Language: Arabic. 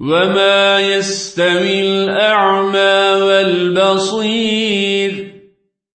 وما يستوي الأعمى والبصير